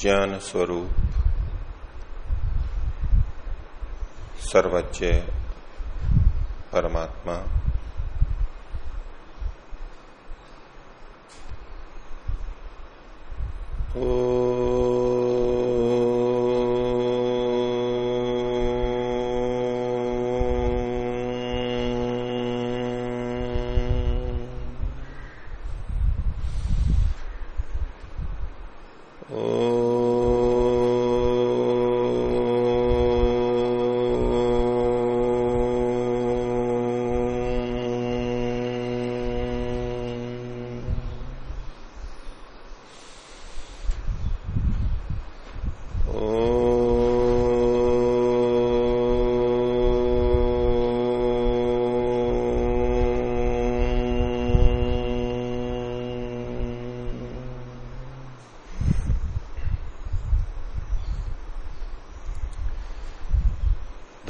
ज्ञान स्वरूप सर्वज्ञ परमात्मा।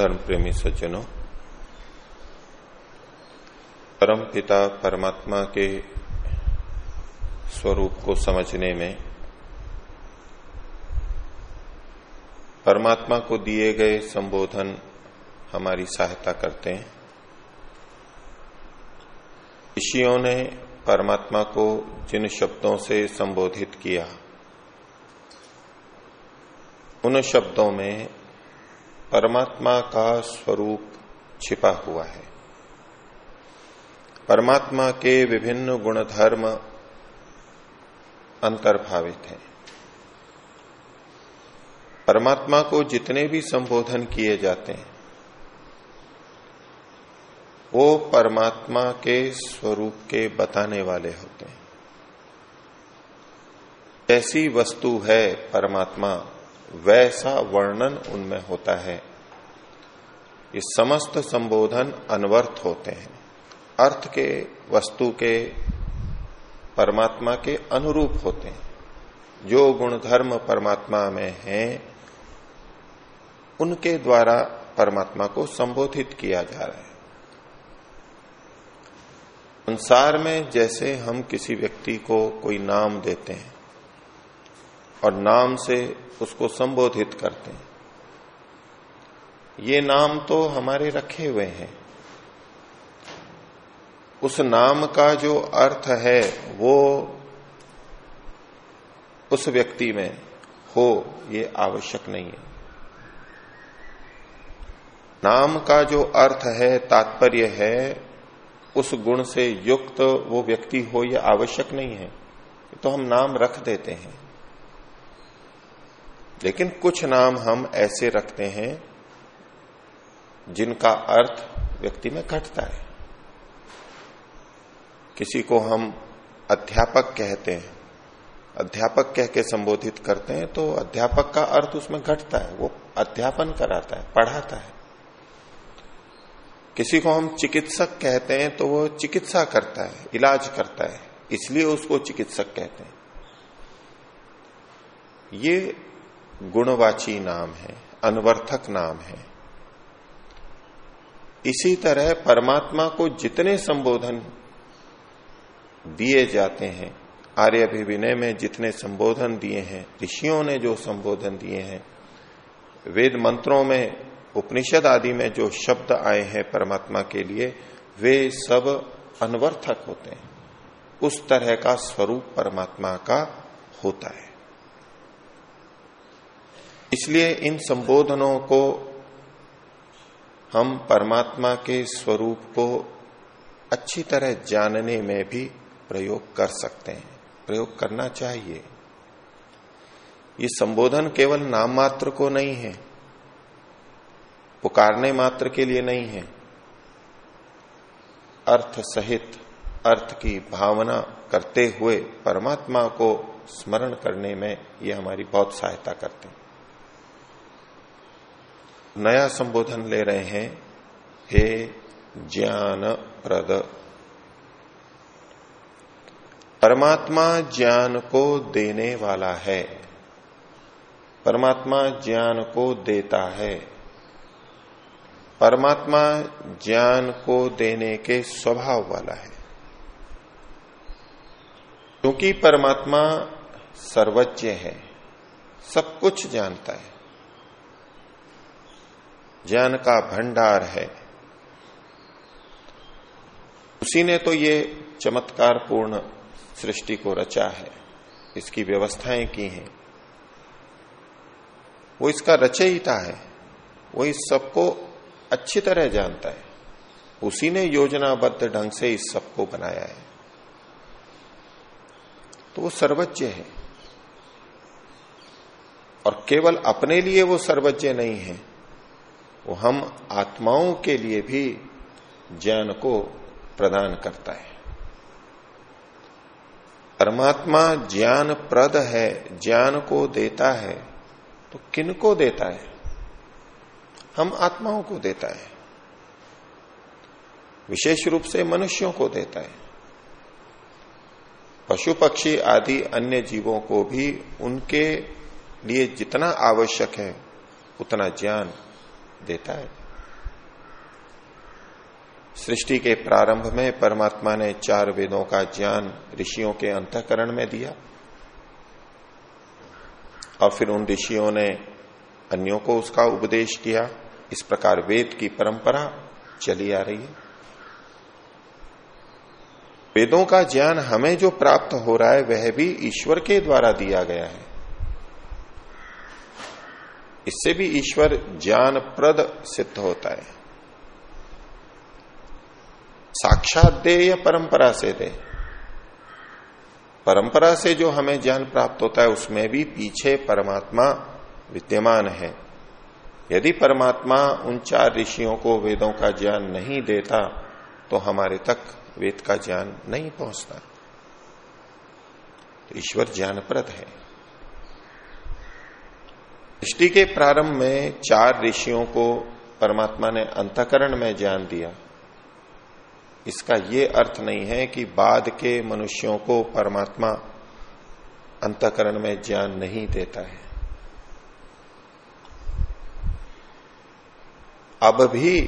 धर्म प्रेमी सज्जनों, परम पिता परमात्मा के स्वरूप को समझने में, परमात्मा को दिए गए संबोधन हमारी सहायता करते हैं। ऋषियों ने परमात्मा को जिन शब्दों से संबोधित किया, उन शब्दों में परमात्मा का स्वरूप छिपा हुआ है। परमात्मा के विभिन्न गुणधर्म अंतर्भावित हैं। परमात्मा को जितने भी संबोधन किए जाते हैं, वो परमात्मा के स्वरूप के बताने वाले होते हैं। ऐसी वस्तु है परमात्मा। वैसा वर्णन उनमें होता है। ये समस्त संबोधन अनवर्थ होते हैं। अर्थ के, वस्तु के, परमात्मा के अनुरूप होते हैं। जो गुण धर्म परमात्मा में हैं, उनके द्वारा परमात्मा को संबोधित किया जा रहा है। संसार में जैसे हम किसी व्यक्ति को कोई नाम देते हैं और नाम से उसको संबोधित करते हैं। ये नाम तो हमारे रखे हुए हैं। उस नाम का जो अर्थ है, वो उस व्यक्ति में हो, ये आवश्यक नहीं है। नाम का जो अर्थ है, तात्पर्य है, उस गुण से युक्त वो व्यक्ति हो यह आवश्यक नहीं है। तो हम नाम रख देते हैं। लेकिन कुछ नाम हम ऐसे रखते हैं जिनका अर्थ व्यक्ति में घटता है। किसी को हम अध्यापक कहते हैं, अध्यापक कह के संबोधित करते हैं तो अध्यापक का अर्थ उसमें घटता है, वो अध्यापन कराता है, पढ़ाता है। किसी को हम चिकित्सक कहते हैं तो वो चिकित्सा करता है, इलाज करता है, इसलिए उसको चिकित्सक कहते हैं। ये गुणवाची नाम है अनवर्थक नाम है। इसी तरह परमात्मा को जितने संबोधन दिए जाते हैं, आर्य अभिविनय में जितने संबोधन दिए हैं, ऋषियों ने जो संबोधन दिए हैं, वेद मंत्रों में, उपनिषद आदि में जो शब्द आए हैं परमात्मा के लिए, वे सब अनवर्थक होते हैं। उस तरह का स्वरूप परमात्मा का होता है। इसलिए इन संबोधनों को हम परमात्मा के स्वरूप को अच्छी तरह जानने में भी प्रयोग कर सकते हैं। प्रयोग करना चाहिए। ये संबोधन केवल नाम मात्र को नहीं है, पुकारने मात्र के लिए नहीं है। अर्थ सहित, अर्थ की भावना करते हुए परमात्मा को स्मरण करने में ये हमारी बहुत सहायता करते हैं। नया संबोधन ले रहे हैं, हे ज्ञान प्रद परमात्मा ज्ञान को देने वाला है। परमात्मा ज्ञान को देता है। परमात्मा ज्ञान को देने के स्वभाव वाला है। क्योंकि परमात्मा सर्वज्ञ है, सब कुछ जानता है। ज्ञान का भंडार है। उसी ने तो ये चमत्कार पूर्ण सृष्टि को रचा है। इसकी व्यवस्थाएँ की हैं। वो इसका रचयिता है। वो इस सबको अच्छी तरह जानता है। उसी ने योजनाबद्ध ढंग से इस सबको बनाया है। तो वो सर्वज्ञ है। और केवल अपने लिए वो सर्वज्ञ नहीं है। वो हम आत्माओं के लिए भी ज्ञान को प्रदान करता है। परमात्मा ज्ञान प्रद है, ज्ञान को देता है तो किन को देता है? हम आत्माओं को देता है। विशेष रूप से मनुष्यों को देता है। पशु पक्षी आदि अन्य जीवों को भी उनके लिए जितना आवश्यक है, उतना ज्ञान देता है। सृष्टि के प्रारंभ में परमात्मा ने चार वेदों का ज्ञान ऋषियों के अंतकरण में दिया और फिर उन ऋषियों ने अन्यों को उसका उपदेश किया इस प्रकार वेद की परंपरा चली आ रही है। वेदों का ज्ञान हमें जो प्राप्त हो रहा है, वह भी ईश्वर के द्वारा दिया गया है। इससे भी ईश्वर ज्ञान प्रद सिद्ध होता है। साक्षात दे या परंपरा से दे। परंपरा से जो हमें ज्ञान प्राप्त होता है, उसमें भी पीछे परमात्मा विद्यमान है। यदि परमात्मा उन चार ऋषियों को वेदों का ज्ञान नहीं देता तो हमारे तक वेद का ज्ञान नहीं पहुँचता। तो ईश्वर ज्ञानप्रद है। सृष्टि के प्रारंभ में चार ऋषियों को परमात्मा ने अंतकरण में ज्ञान दिया। इसका ये अर्थ नहीं है कि बाद के मनुष्यों को परमात्मा अंतकरण में ज्ञान नहीं देता है। अब भी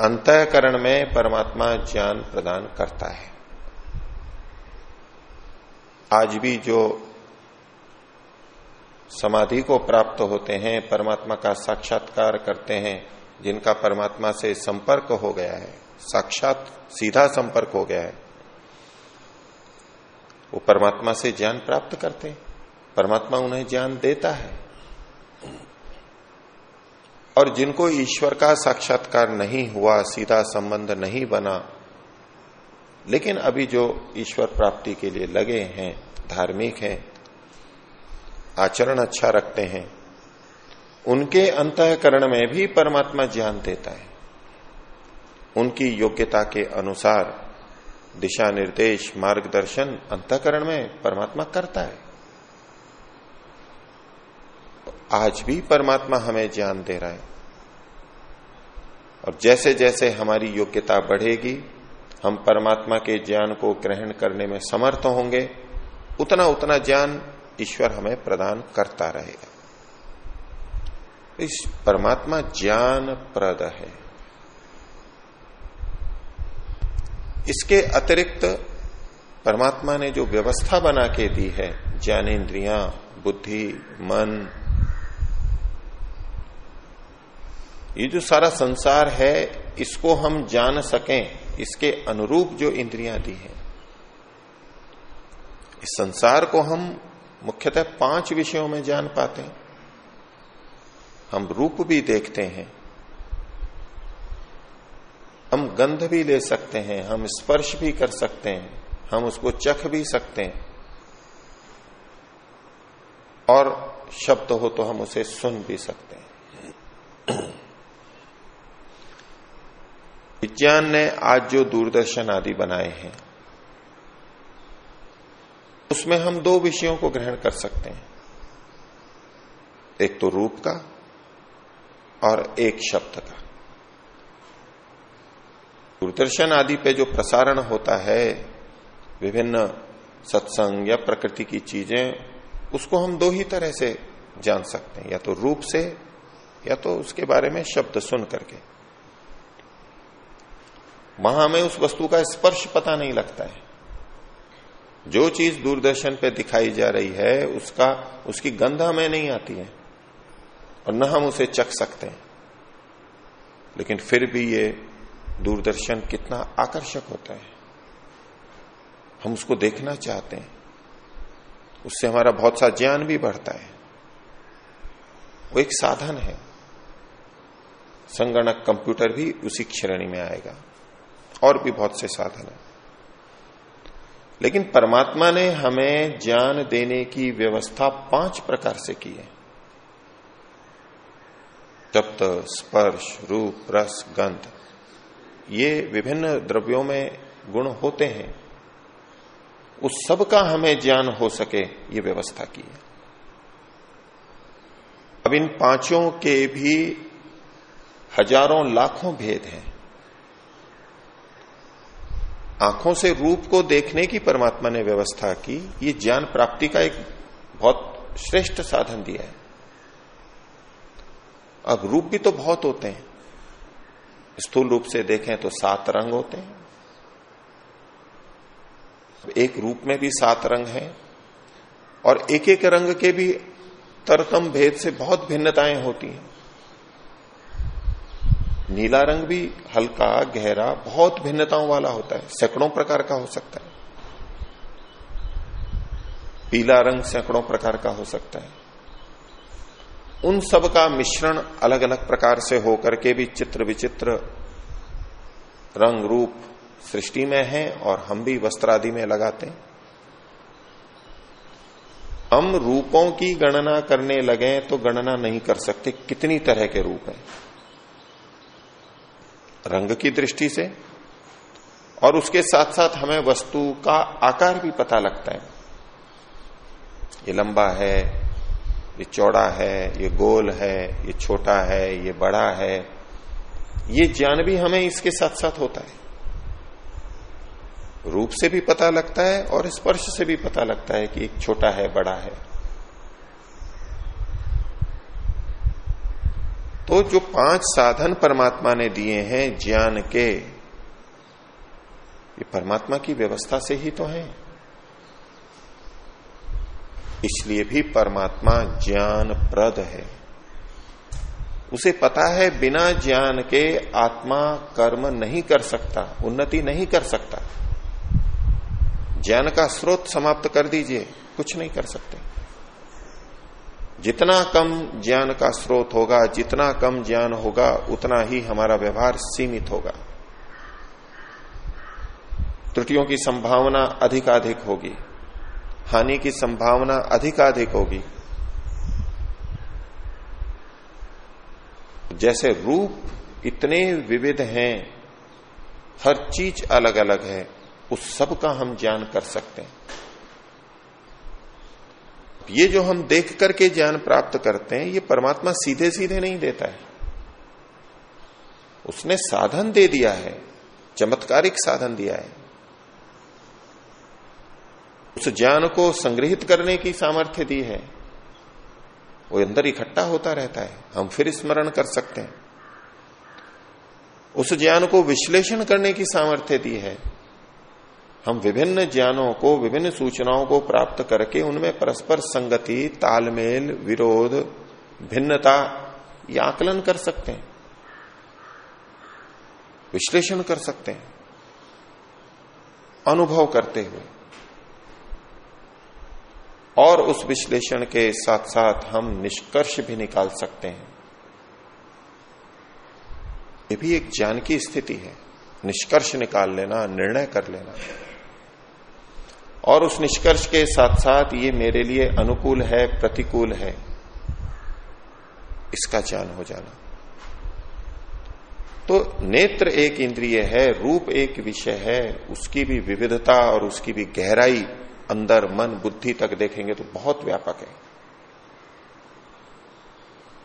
अंतकरण में परमात्मा ज्ञान प्रदान करता है। आज भी जो समाधि को प्राप्त होते हैं, परमात्मा का साक्षात्कार करते हैं, जिनका परमात्मा से संपर्क हो गया है। साक्षात सीधा संपर्क हो गया है। वो परमात्मा से ज्ञान प्राप्त करते परमात्मा उन्हें ज्ञान देता है। और जिनको ईश्वर का साक्षात्कार नहीं हुआ, सीधा संबंध नहीं बना, लेकिन अभी जो ईश्वर प्राप्ति के लिए लगे हैं, धार्मिक हैं आचरण अच्छा रखते हैं, उनके अंतकरण में भी परमात्मा ज्ञान देता है। उनकी योग्यता के अनुसार दिशा निर्देश मार्गदर्शन, अंतकरण में परमात्मा करता है। आज भी परमात्मा हमें ज्ञान दे रहा है। और जैसे जैसे हमारी योग्यता बढ़ेगी, हम परमात्मा के ज्ञान को ग्रहण करने में समर्थ होंगे उतना उतना ज्ञान ईश्वर हमें प्रदान करता रहेगा इस परमात्मा ज्ञान प्रद है। इसके अतिरिक्त परमात्मा ने जो व्यवस्था बना के दी है, ज्ञानेन्द्रिया, बुद्धि, मन, ये जो सारा संसार है, इसको हम जान सकें। इसके अनुरूप जो इंद्रियाँ दी हैं। इस संसार को हम मुख्यतः पाँच विषयों में जान पाते हैं। हम रूप भी देखते हैं। हम गंध भी ले सकते हैं, हम स्पर्श भी कर सकते हैं, हम उसको चख भी सकते हैं। और शब्द हो तो हम उसे सुन भी सकते हैं। विज्ञान ने आज जो दूरदर्शन आदि बनाए हैं उसमें हम दो विषयों को ग्रहण कर सकते हैं। एक तो रूप का और एक शब्द का। दूरदर्शन आदि पे जो प्रसारण होता है, विभिन्न सत्संग या प्रकृति की चीज़ें, उसको हम दो ही तरह से जान सकते हैं। या तो रूप से, या तो उसके बारे में शब्द सुन करके। वहाँ हमें उस वस्तु का स्पर्श पता नहीं लगता है। जो चीज़ दूरदर्शन पे दिखाई जा रही है, उसका, उसकी गंध हमें नहीं आती है। और न हम उसे चख सकते हैं। लेकिन फिर भी ये दूरदर्शन कितना आकर्षक होता है। हम उसको देखना चाहते हैं। उससे हमारा बहुत सा ज्ञान भी बढ़ता है। वो एक साधन है। संगणक कंप्यूटर भी उसी श्रेणी में आएगा। और भी बहुत से साधन है। लेकिन परमात्मा ने हमें ज्ञान देने की व्यवस्था पाँच प्रकार से की है। शब्द स्पर्श, रूप, रस, गंध, ये विभिन्न द्रव्यों में गुण होते हैं। उस सब का हमें ज्ञान हो सके, ये व्यवस्था की है। अब इन पाँचों के भी हज़ारों लाखों भेद हैं। आँखों से रूप को देखने की परमात्मा ने व्यवस्था की, ये ज्ञान प्राप्ति का एक बहुत श्रेष्ठ साधन दिया है। अब रूप भी तो बहुत होते हैं। स्थूल रूप से देखें तो सात रंग होते हैं। एक रूप में भी सात रंग हैं और एक एक रंग के भी तरतम भेद से बहुत भिन्नताएँ होती हैं। नीला रंग भी हल्का, गहरा, बहुत भिन्नताओं वाला होता है। सैकड़ों प्रकार का हो सकता है। पीला रंग सैकड़ों प्रकार का हो सकता है। उन सब का मिश्रण अलग अलग प्रकार से होकर के भी चित्र विचित्र रंग रूप सृष्टि में है और हम भी वस्त्र आदि में लगाते हैं। हम रूपों की गणना करने लगे तो गणना नहीं कर सकते, कितनी तरह के रूप हैं। रंग की दृष्टि से और उसके साथ साथ हमें वस्तु का आकार भी पता लगता है। ये लंबा है, ये चौड़ा है, ये गोल है, ये छोटा है, ये बड़ा है, ये ज्ञान भी हमें इसके साथ साथ होता है। रूप से भी पता लगता है और स्पर्श से भी पता लगता है कि एक छोटा है, बड़ा है। तो जो पाँच साधन परमात्मा ने दिए हैं ज्ञान के, ये परमात्मा की व्यवस्था से ही तो है। इसलिए भी परमात्मा ज्ञान प्रद है। उसे पता है बिना ज्ञान के आत्मा कर्म नहीं कर सकता, उन्नति नहीं कर सकता। ज्ञान का स्रोत समाप्त कर दीजिए, कुछ नहीं कर सकते। जितना कम ज्ञान का स्रोत होगा, जितना कम ज्ञान होगा, उतना ही हमारा व्यवहार सीमित होगा। त्रुटियों की संभावना अधिकाधिक होगी। हानि की संभावना अधिकाधिक होगी। जैसे रूप इतने विविध हैं, हर चीज़ अलग अलग है, उस सब का हम ज्ञान कर सकते हैं। ये जो हम देख करके ज्ञान प्राप्त करते हैं, ये परमात्मा सीधे सीधे नहीं देता है। उसने साधन दे दिया है, चमत्कारिक साधन दिया है। उस ज्ञान को संग्रहित करने की सामर्थ्य दी है। वो अंदर इकट्ठा होता रहता है, हम फिर स्मरण कर सकते हैं। उस ज्ञान को विश्लेषण करने की सामर्थ्य दी है। हम विभिन्न ज्ञानों को, विभिन्न सूचनाओं को प्राप्त करके उनमें परस्पर संगति, तालमेल, विरोध, भिन्नता या आकलन कर सकते हैं। विश्लेषण कर सकते हैं। अनुभव करते हुए। और उस विश्लेषण के साथ साथ हम निष्कर्ष भी निकाल सकते हैं। ये भी एक ज्ञान की स्थिति है। निष्कर्ष निकाल लेना, निर्णय कर लेना। और उस निष्कर्ष के साथ साथ ये मेरे लिए अनुकूल है, प्रतिकूल है। इसका ज्ञान हो जाना। तो नेत्र एक इंद्रिय है, रूप एक विषय है, उसकी भी विविधता और उसकी भी गहराई अंदर मन बुद्धि तक देखेंगे तो बहुत व्यापक है।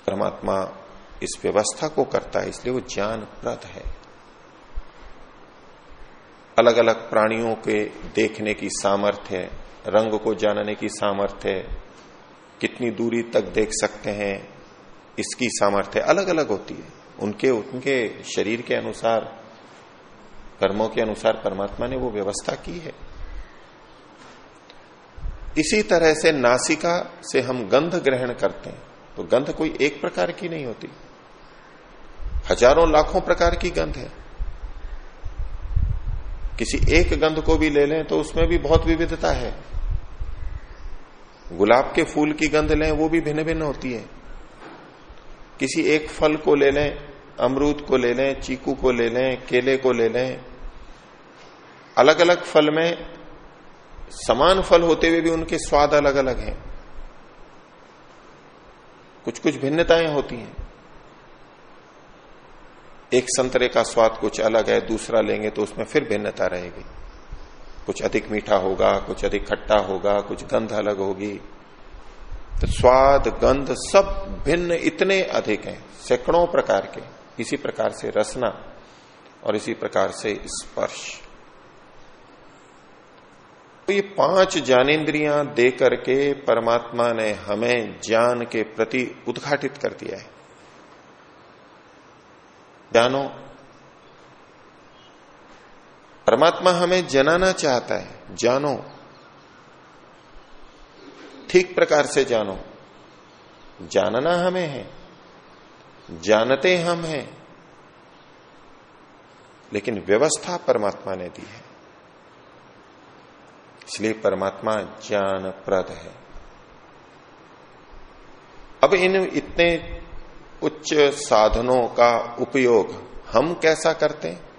परमात्मा इस व्यवस्था को करता है, इसलिए वो ज्ञान प्रद है। अलग अलग प्राणियों के देखने की सामर्थ्य, रंग को जानने की सामर्थ्य, कितनी दूरी तक देख सकते हैं, इसकी सामर्थ्य अलग अलग होती है। उनके उनके शरीर के अनुसार, कर्मों के अनुसार परमात्मा ने वो व्यवस्था की है। इसी तरह से नासिका से हम गंध ग्रहण करते हैं तो गंध कोई एक प्रकार की नहीं होती। हज़ारों लाखों प्रकार की गंध है। किसी एक गंध को भी ले लें तो उसमें भी बहुत विविधता है। गुलाब के फूल की गंध लें, वो भी भिन्न भिन्न होती है। किसी एक फल को ले लें, अमरूद को ले लें, चीकू को ले लें, केले को ले लें अलग अलग फल में समान फल होते हुए भी उनके स्वाद अलग अलग हैं। कुछ कुछ भिन्नताएँ होती हैं। एक संतरे का स्वाद कुछ अलग है, दूसरा लेंगे तो उसमें फिर भिन्नता रहेगी। कुछ अधिक मीठा होगा, कुछ अधिक खट्टा होगा, कुछ गंध अलग होगी। तो स्वाद, गंध सब भिन्न इतने अधिक हैं, सैकड़ों प्रकार के। इसी प्रकार से रसना और इसी प्रकार से स्पर्श। तो ये पाँच ज्ञानेन्द्रियाँ दे करके परमात्मा ने हमें ज्ञान के प्रति उद्घाटित कर दिया है। जानो परमात्मा हमें जनाना चाहता है, जानो। ठीक प्रकार से जानो। जानना हमें है, जानते हम हैं, लेकिन व्यवस्था परमात्मा ने दी है। इसलिए परमात्मा ज्ञानप्रद है। अब इन इतने उच्च साधनों का उपयोग हम कैसा करते हैं?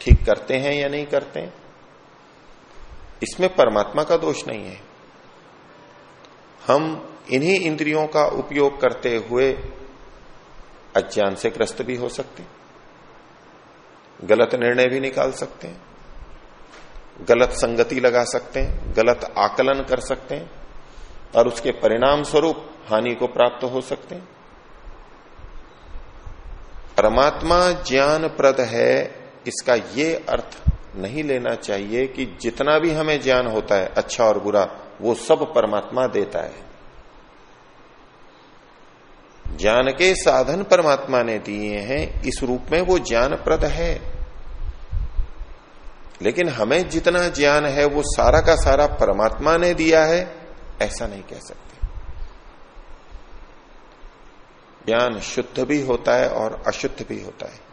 ठीक करते हैं या नहीं करते हैं? इसमें परमात्मा का दोष नहीं है। हम इन्हीं इंद्रियों का उपयोग करते हुए अज्ञान से ग्रस्त भी हो सकते गलत निर्णय भी निकाल सकते हैं। गलत संगति लगा सकते हैं। गलत आकलन कर सकते हैं। और उसके परिणाम स्वरूप हानि को प्राप्त हो सकते हैं। परमात्मा ज्ञान प्रद है, इसका ये अर्थ नहीं लेना चाहिए कि जितना भी हमें ज्ञान होता है अच्छा और बुरा, वो सब परमात्मा देता है। ज्ञान के साधन परमात्मा ने दिए हैं, इस रूप में वो ज्ञान प्रद है। लेकिन हमें जितना ज्ञान है, वो सारा का सारा परमात्मा ने दिया है, ऐसा नहीं कह सकते। ज्ञान शुद्ध भी होता है और अशुद्ध भी होता है।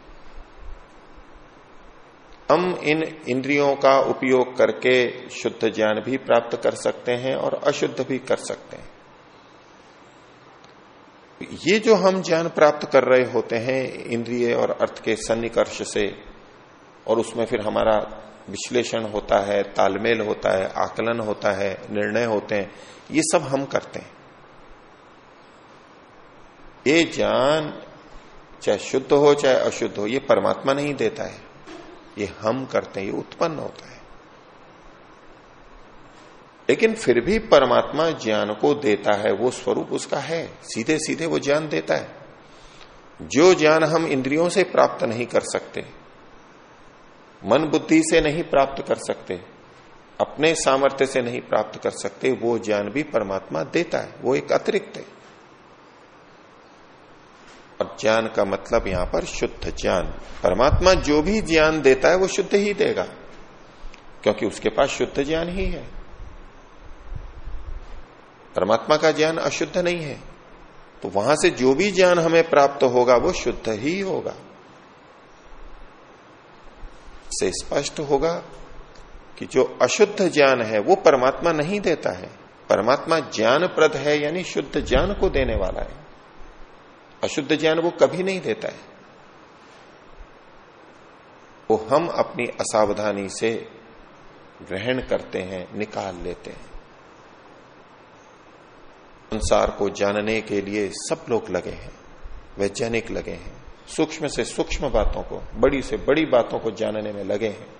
हम इन इंद्रियों का उपयोग करके शुद्ध ज्ञान भी प्राप्त कर सकते हैं और अशुद्ध भी कर सकते हैं। ये जो हम ज्ञान प्राप्त कर रहे होते हैं इंद्रिय और अर्थ के सन्निकर्ष से, और उसमें फिर हमारा विश्लेषण होता है, तालमेल होता है, आकलन होता है, निर्णय होते हैं, ये सब हम करते हैं। ये ज्ञान चाहे शुद्ध हो, चाहे अशुद्ध हो, ये परमात्मा नहीं देता है। ये हम करते हैं, ये उत्पन्न होता है। लेकिन फिर भी परमात्मा ज्ञान को देता है, वो स्वरूप उसका है। सीधे सीधे वो ज्ञान देता है। जो ज्ञान हम इंद्रियों से प्राप्त नहीं कर सकते, मन बुद्धि से नहीं प्राप्त कर सकते, अपने सामर्थ्य से नहीं प्राप्त कर सकते, वो ज्ञान भी परमात्मा देता है। वो एक अतिरिक्त है। और ज्ञान का मतलब यहाँ पर शुद्ध ज्ञान। परमात्मा जो भी ज्ञान देता है, वो शुद्ध ही देगा, क्योंकि उसके पास शुद्ध ज्ञान ही है। परमात्मा का ज्ञान अशुद्ध नहीं है तो वहाँ से जो भी ज्ञान हमें प्राप्त होगा, वो शुद्ध ही होगा। से स्पष्ट होगा कि जो अशुद्ध ज्ञान है, वो परमात्मा नहीं देता है। परमात्मा ज्ञान प्रद है, यानी शुद्ध ज्ञान को देने वाला है। अशुद्ध ज्ञान वो कभी नहीं देता है। वो हम अपनी असावधानी से ग्रहण करते हैं, निकाल लेते हैं। संसार को जानने के लिए सब लोग लगे हैं, वैज्ञानिक लगे हैं। सूक्ष्म से सूक्ष्म बातों को, बड़ी से बड़ी बातों को जानने में लगे हैं।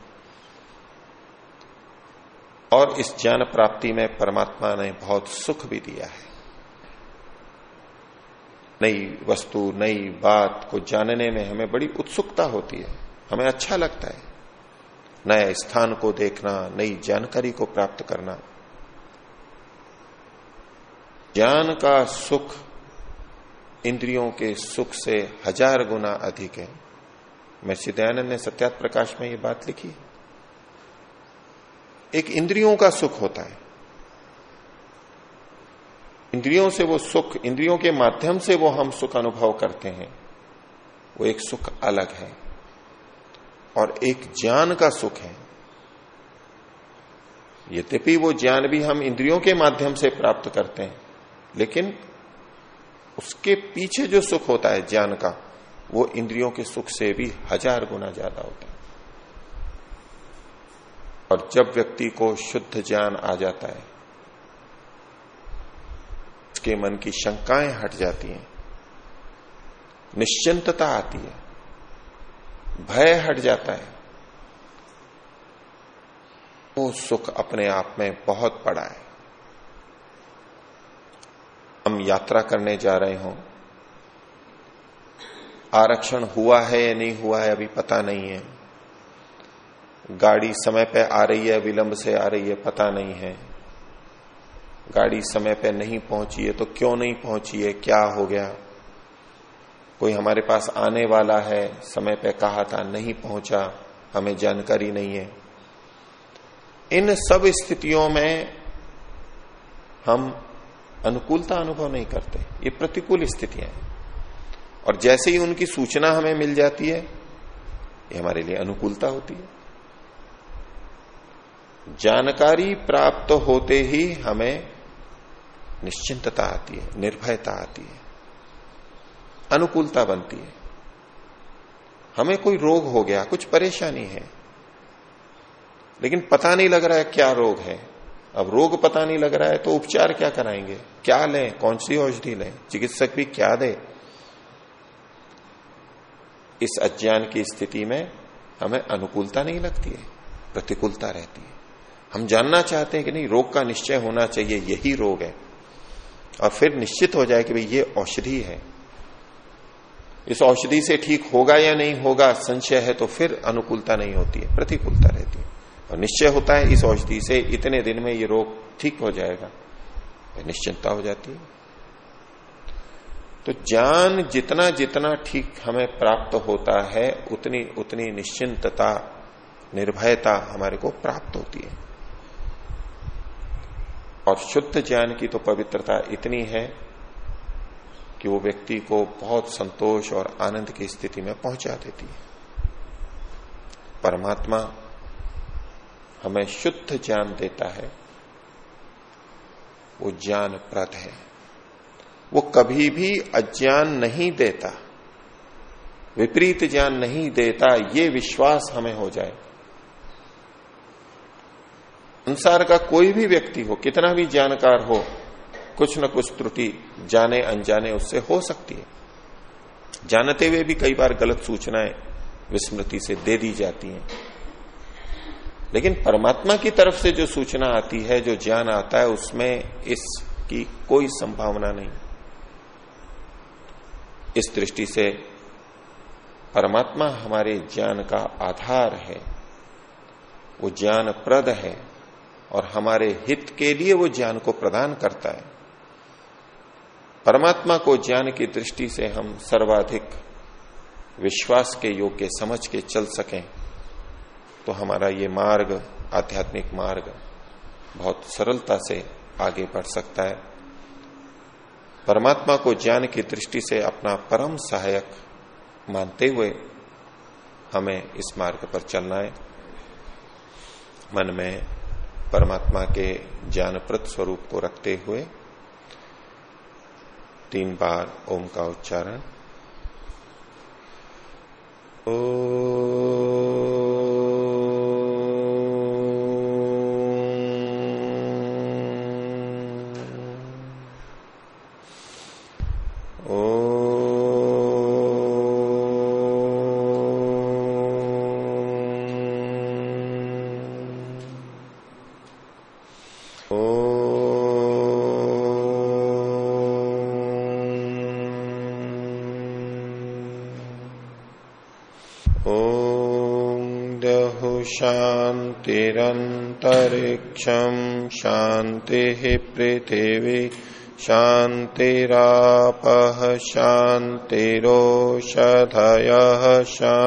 और इस ज्ञान प्राप्ति में परमात्मा ने बहुत सुख भी दिया है। नई वस्तु, नई बात को जानने में हमें बड़ी उत्सुकता होती है। हमें अच्छा लगता है। नए स्थान को देखना, नई जानकारी को प्राप्त करना। ज्ञान का सुख इंद्रियों के सुख से हज़ार गुना अधिक है। मैं दयानंद ने सत्यात प्रकाश में ये बात लिखी। एक इंद्रियों का सुख होता है। इंद्रियों से वो सुख, इंद्रियों के माध्यम से वो हम सुख अनुभव करते हैं। वो एक सुख अलग है और एक ज्ञान का सुख है। यद्यपि वो ज्ञान भी हम इंद्रियों के माध्यम से प्राप्त करते हैं, लेकिन उसके पीछे जो सुख होता है ज्ञान का, वो इंद्रियों के सुख से भी हज़ार गुना ज़्यादा होता है। और जब व्यक्ति को शुद्ध ज्ञान आ जाता है उसके मन की शंकाएँ हट जाती हैं। निश्चिंतता आती है। भय हट जाता है। वो सुख अपने आप में बहुत बड़ा है। हम यात्रा करने जा रहे हो। आरक्षण हुआ है या नहीं हुआ है अभी पता नहीं है। गाड़ी समय पे आ रही है, विलंब से आ रही है, पता नहीं है। गाड़ी समय पे नहीं पहुँची है तो क्यों नहीं पहुँची है? क्या हो गया? कोई हमारे पास आने वाला है, समय पे कहा था, नहीं पहुँचा, हमें जानकारी नहीं है। इन सब स्थितियों में हम अनुकूलता अनुभव नहीं करते। ये प्रतिकूल स्थितियाँ हैं। और जैसे ही उनकी सूचना हमें मिल जाती है, ये हमारे लिए अनुकूलता होती है। जानकारी प्राप्त होते ही हमें निश्चिंतता आती है, निर्भयता आती है, अनुकूलता बनती है। हमें कोई रोग हो गया, कुछ परेशानी है, लेकिन पता नहीं लग रहा है क्या रोग है। अब रोग पता नहीं लग रहा है तो उपचार क्या कराएँगे? क्या लें? कौन सी औषधि लें? चिकित्सक भी क्या दे? इस अज्ञान की स्थिति में हमें अनुकूलता नहीं लगती है, प्रतिकूलता रहती है। हम जानना चाहते हैं कि नहीं, रोग का निश्चय होना चाहिए, यही रोग है। और फिर निश्चित हो जाए कि भाई ये औषधि है। इस औषधि से ठीक होगा या नहीं होगा, संशय है तो फिर अनुकूलता नहीं होती है, प्रतिकूलता रहती है। और निश्चय होता है इस औषधि से इतने दिन में ये रोग ठीक हो जाएगा निश्चिंतता हो जाती है। तो ज्ञान जितना जितना ठीक हमें प्राप्त होता है, उतनी उतनी निश्चिंतता, निर्भयता हमारे को प्राप्त होती है। और शुद्ध ज्ञान की तो पवित्रता इतनी है कि वो व्यक्ति को बहुत संतोष और आनंद की स्थिति में पहुँचा देती है। परमात्मा हमें शुद्ध ज्ञान देता है। वो ज्ञान प्रद है। वो कभी भी अज्ञान नहीं देता, विपरीत ज्ञान नहीं देता, ये विश्वास हमें हो जाए। संसार का कोई भी व्यक्ति हो, कितना भी जानकार हो, कुछ न कुछ त्रुटि जाने अनजाने उससे हो सकती है। जानते हुए भी कई बार गलत सूचनाएँ विस्मृति से दे दी जाती हैं। लेकिन परमात्मा की तरफ़ से जो सूचना आती है, जो ज्ञान आता है, उसमें इसकी कोई संभावना नहीं। इस दृष्टि से परमात्मा हमारे ज्ञान का आधार है। वो ज्ञान प्रद है। और हमारे हित के लिए वो ज्ञान को प्रदान करता है। परमात्मा को ज्ञान की दृष्टि से हम सर्वाधिक विश्वास के योग्य समझ के चल सकें तो हमारा ये मार्ग, आध्यात्मिक मार्ग, बहुत सरलता से आगे बढ़ सकता है। परमात्मा को ज्ञान की दृष्टि से अपना परम सहायक मानते हुए हमें इस मार्ग पर चलना है। मन में परमात्मा के ज्ञानप्रद स्वरूप को रखते हुए तीन बार ओम का उच्चारण शांतिरंतरिक्षम शांति पृथिवी शांतिराप शांतिषधय शांति